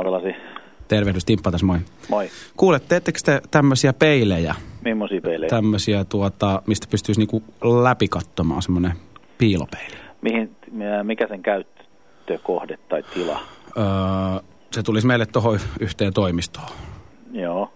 Autalasi. Tervehdys, Timppa tässä moi. Moi. Kuule, teettekö te tämmöisiä peilejä? Millaisia peilejä? Tämmöisiä, tuota, mistä pystyisi niinku läpi katsomaan, semmoinen piilopeili. Mihin, mikä sen käyttökohde tai tila? Öö, se tulisi meille tuohon yhteen toimistoon. Joo.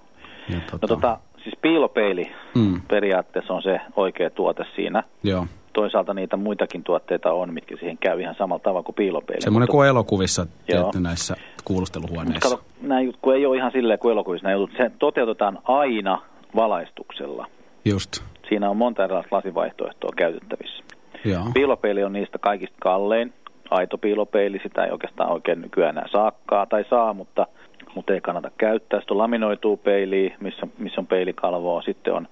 Ja, No tota, siis piilopeili Mm. periaatteessa on se oikea tuote siinä. Joo. Toisaalta niitä muitakin tuotteita on, mitkä siihen käy ihan samalla tavalla kuin piilopeili. Semmoinen Mutta- kuin elokuvissa tehty näissä Mutta kuulusteluhuoneissa. kato, nämä jutut, kun ei ole ihan silleen kuin elokuvissa, nämä jutut, se toteutetaan aina valaistuksella. Just. Siinä on monta erilaista lasivaihtoehtoa käytettävissä. Joo. Piilopeili on niistä kaikista kallein. Aito piilopeili, sitä ei oikeastaan oikein nykyään enää saakkaa tai saa, mutta, mutta ei kannata käyttää. Sitten on laminoituu peiliä, missä, missä on peilikalvoa. Sitten on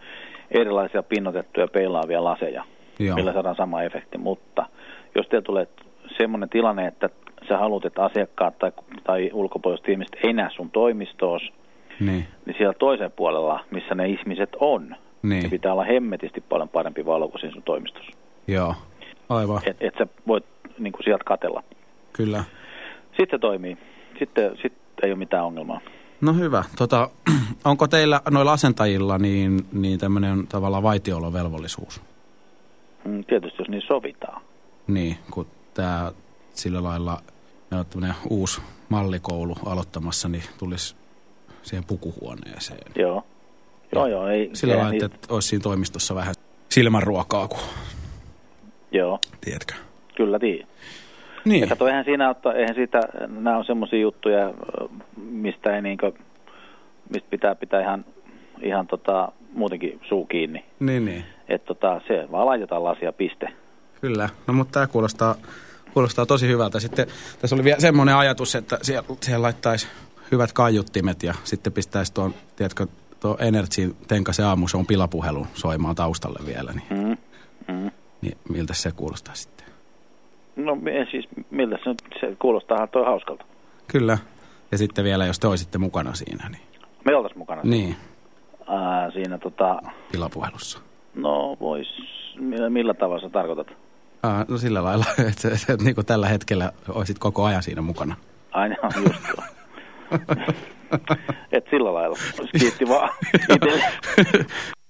erilaisia pinnotettuja peilaavia laseja, Joo. millä saadaan sama efekti. Mutta jos teillä tulee semmoinen tilanne, että sä haluat, että asiakkaat tai, tai ulkopuoliset ihmiset ei näe sun toimistoos, Niin. niin siellä toisen puolella, missä ne ihmiset on, Niin. niin pitää olla hemmetisti paljon parempi valo kuin siinä sun toimistossa. Joo. Aivan. Että et sä voit niin kuin sieltä katella. Kyllä. Sitten se toimii. Sitten, sitten ei ole mitään ongelmaa. No hyvä. Tota, onko teillä noilla asentajilla niin, niin tämmöinen tavallaan vaitiolovelvollisuus? Mm, Tietysti jos niin sovitaan. Niin, kun tämä sillä lailla meillä on tämmöinen uusi mallikoulu aloittamassa, niin tulisi siihen pukuhuoneeseen. Joo. Joo, joo. Ei, Sillä lailla, niitä- että olisi siinä toimistossa vähän silmänruokaa, kun Joo, tiedätkö. kyllä tii. Niin, Ja kato, eihän siinä ottaa, eihän siitä, nämä on semmoisia juttuja, mistä ei niinkö, mistä pitää pitää ihan, ihan tota, muutenkin suu kiinni. niin, niin. Että tota, se vaan laitetaan lasia piste. Kyllä, no mutta tämä kuulostaa, kuulostaa tosi hyvältä. Sitten tässä oli vielä semmoinen ajatus, että siellä, siellä laittaisi hyvät kaiuttimet ja sitten pistäisi tuon, tiedätkö, tuo Energy Tenkasen aamu, se on pilapuhelu soimaan taustalle vielä, niin, Mm. Mm. niin miltä se kuulostaa sitten? No siis, miltä se se kuulostaa toi hauskalta. Kyllä. Ja sitten vielä, jos te olisitte mukana siinä, niin, Me oltais mukana niin Ää, siinä tota, pilapuhelussa. no vois, millä, millä tavalla sä tarkoitat? Ah, no sillä lailla, että, että, että niin kuin tällä hetkellä olisit koko ajan siinä mukana. Aina just tuo. Et sillä lailla. Kiitti vaan.